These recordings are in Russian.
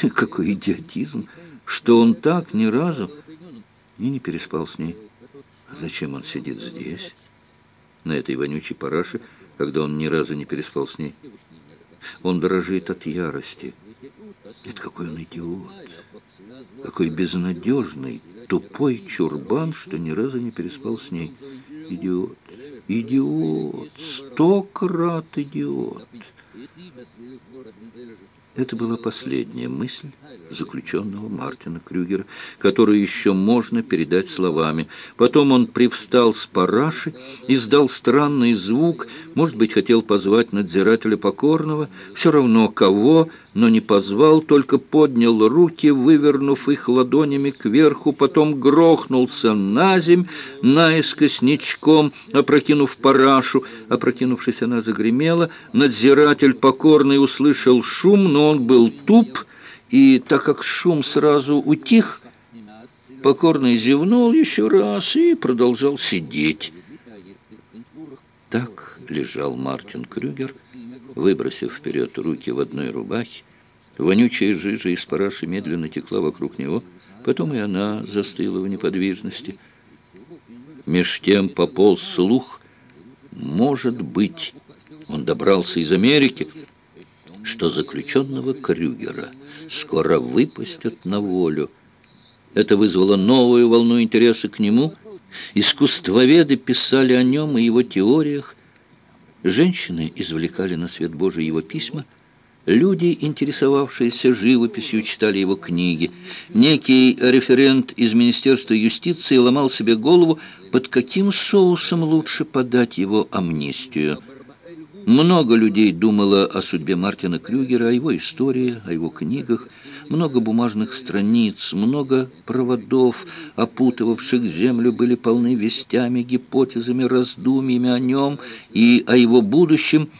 Какой идиотизм, что он так ни разу и не переспал с ней. Зачем он сидит здесь, на этой вонючей параше, когда он ни разу не переспал с ней? Он дрожит от ярости. Нет, какой он идиот. Какой безнадежный, тупой чурбан, что ни разу не переспал с ней. Идиот, идиот, сто крат идиот. Это была последняя мысль заключенного Мартина Крюгера, которую еще можно передать словами. Потом он привстал с параши, издал странный звук, может быть, хотел позвать надзирателя покорного, все равно кого, но не позвал, только поднял руки, вывернув их ладонями кверху, потом грохнулся на земь, наискось ничком, опрокинув парашу. Опрокинувшись, она загремела. Надзиратель покорный услышал шум, но он был туп, и так как шум сразу утих, покорный зевнул еще раз и продолжал сидеть. Так лежал Мартин Крюгер, выбросив вперед руки в одной рубахе. Вонючая жижа из параши медленно текла вокруг него, потом и она застыла в неподвижности. Меж тем пополз слух, может быть, он добрался из Америки, что заключенного Крюгера скоро выпустят на волю. Это вызвало новую волну интереса к нему. Искусствоведы писали о нем и его теориях. Женщины извлекали на свет Божий его письма. Люди, интересовавшиеся живописью, читали его книги. Некий референт из Министерства юстиции ломал себе голову, под каким соусом лучше подать его амнистию. Много людей думало о судьбе Мартина Крюгера, о его истории, о его книгах. Много бумажных страниц, много проводов, опутывавших землю, были полны вестями, гипотезами, раздумьями о нем и о его будущем.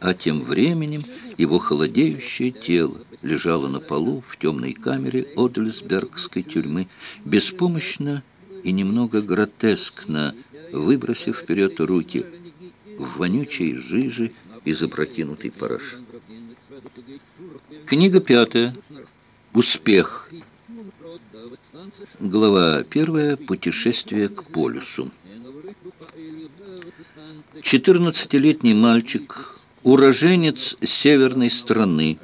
А тем временем его холодеющее тело лежало на полу в темной камере Одльсбергской тюрьмы, беспомощно и немного гротескно, выбросив вперед руки – в вонючей жиже из опрокинутой параши. Книга пятая. Успех. Глава первая. Путешествие к полюсу. Четырнадцатилетний мальчик, уроженец северной страны,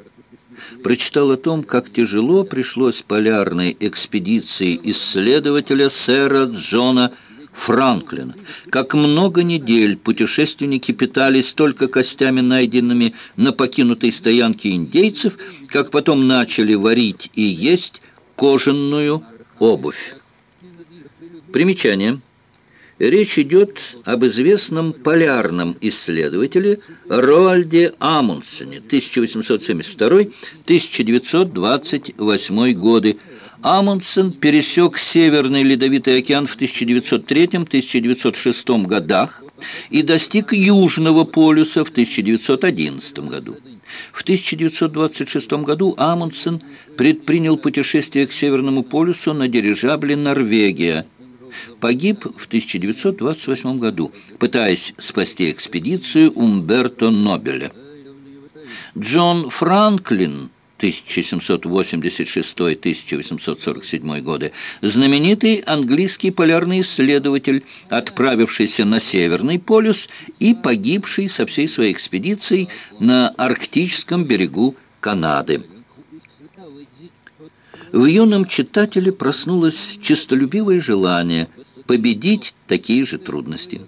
прочитал о том, как тяжело пришлось полярной экспедиции исследователя сэра Джона Франклина. Как много недель путешественники питались только костями, найденными на покинутой стоянке индейцев, как потом начали варить и есть кожаную обувь. Примечание. Речь идет об известном полярном исследователе Роальде Амундсене 1872-1928 годы, Амундсен пересек Северный Ледовитый океан в 1903-1906 годах и достиг Южного полюса в 1911 году. В 1926 году Амундсен предпринял путешествие к Северному полюсу на дирижабле «Норвегия». Погиб в 1928 году, пытаясь спасти экспедицию Умберто Нобеля. Джон Франклин 1786-1847 годы, знаменитый английский полярный исследователь, отправившийся на Северный полюс и погибший со всей своей экспедицией на арктическом берегу Канады. В юном читателе проснулось честолюбивое желание победить такие же трудности.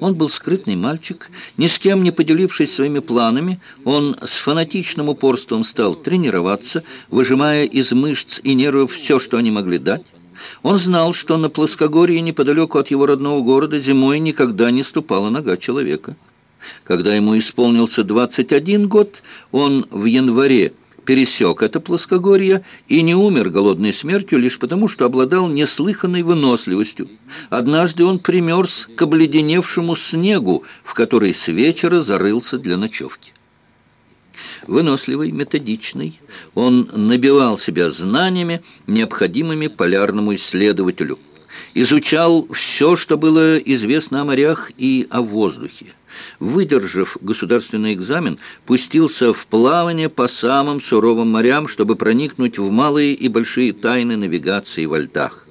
Он был скрытный мальчик, ни с кем не поделившись своими планами, он с фанатичным упорством стал тренироваться, выжимая из мышц и нервов все, что они могли дать. Он знал, что на плоскогорье неподалеку от его родного города зимой никогда не ступала нога человека. Когда ему исполнился 21 год, он в январе пересек это плоскогорье и не умер голодной смертью лишь потому, что обладал неслыханной выносливостью. Однажды он примерз к обледеневшему снегу, в который с вечера зарылся для ночевки. Выносливый, методичный, он набивал себя знаниями, необходимыми полярному исследователю. Изучал все, что было известно о морях и о воздухе. Выдержав государственный экзамен, пустился в плавание по самым суровым морям, чтобы проникнуть в малые и большие тайны навигации во льдах.